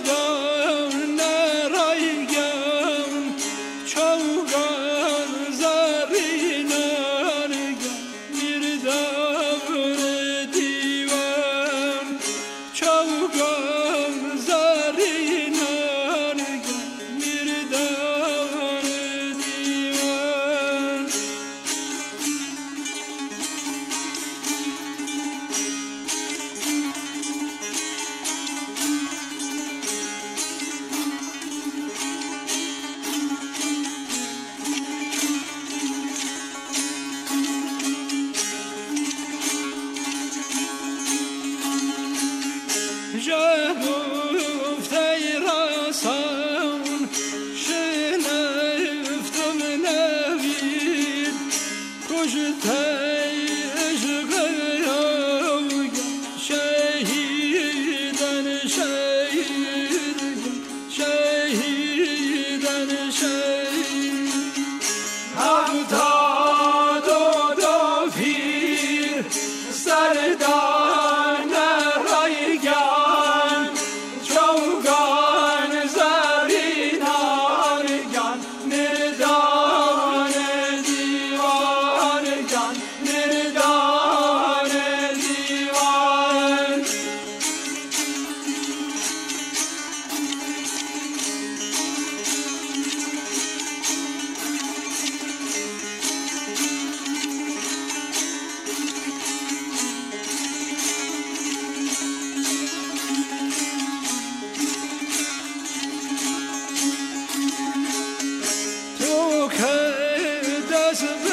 go. sun.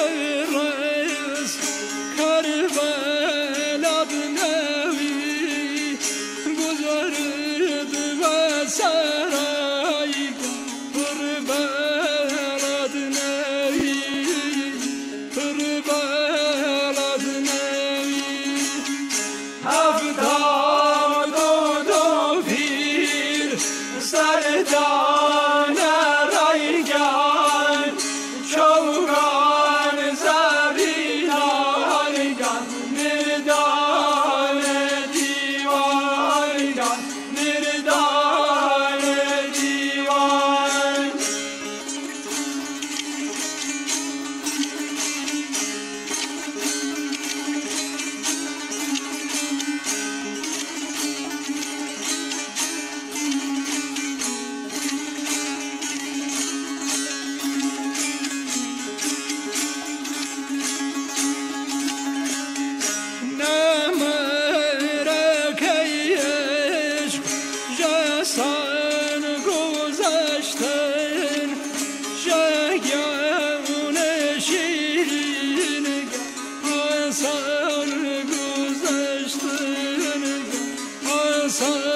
sana